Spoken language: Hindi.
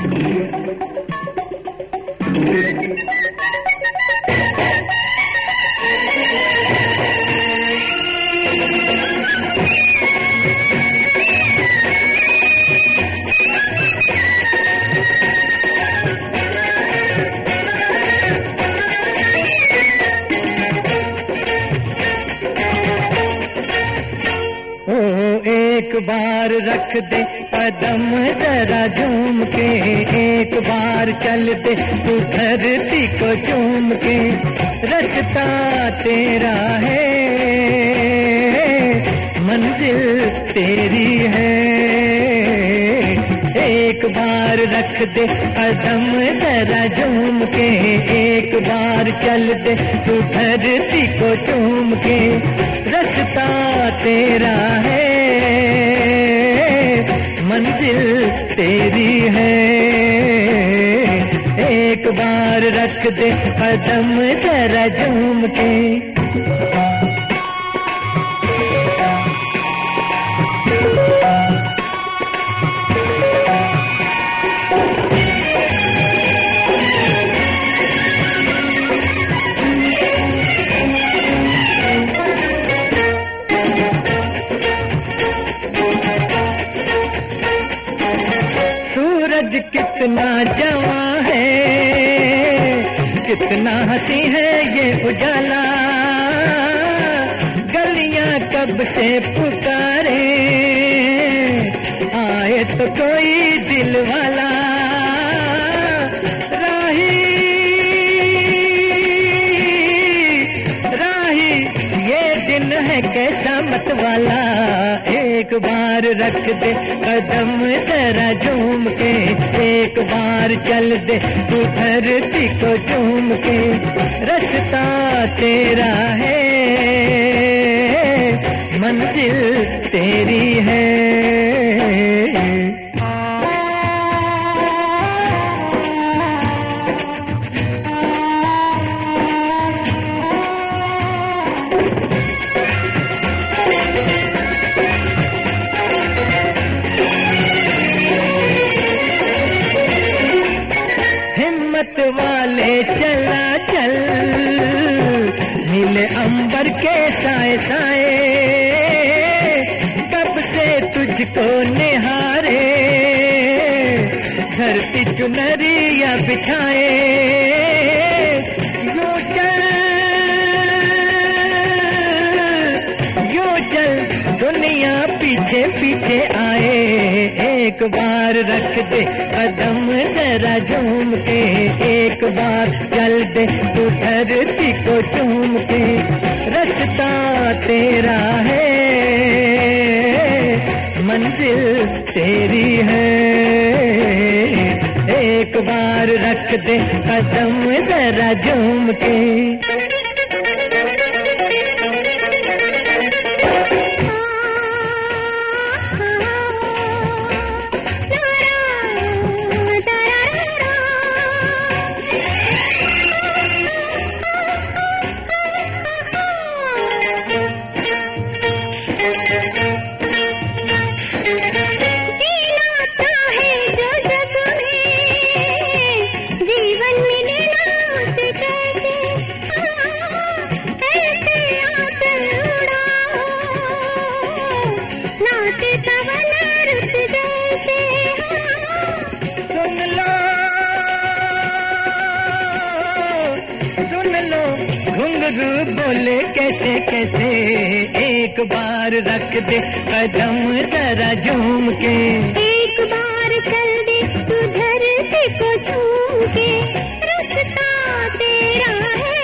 Thank you. बार रख दे, कदम जरा झूम के। एक बार चल दे, तू धरती को झूम के। रखता तेरा है, मंजिल तेरी है। एक बार रख दे, कदम जरा झूम के। एक बार चल दे, तू धरती को चूम के। रखता तेरा है मंजिल तेरी है। एक बार रख दे कदम जरा झूम के। कितना जवा है, कितना हसी है ये उजाला। गलियाँ कब से पुकारे, आए तो कोई दिल वाला बार रख दे, कदम जरा झूम के, एक बार चल दे, तू धरती को झूम के। रास्ता तेरा है, मंजिल तेरी है। साए कब से तुझको निहारे? धरती चुनरिया बिछाए? यो चल यो चल, दुनिया पीछे पीछे आए। एक बार रख दे कदम जरा झूम के। एक बार चल दे तू धरती को रास्ता तेरा है मंजिल तेरी है। एक बार रख दे कदम जरा झूम के। घुंघरू बोले कैसे कैसे? एक बार रख दे कदम जरा झूम के। एक बार चल दे तू धरती को छू के रास्ता तेरा है।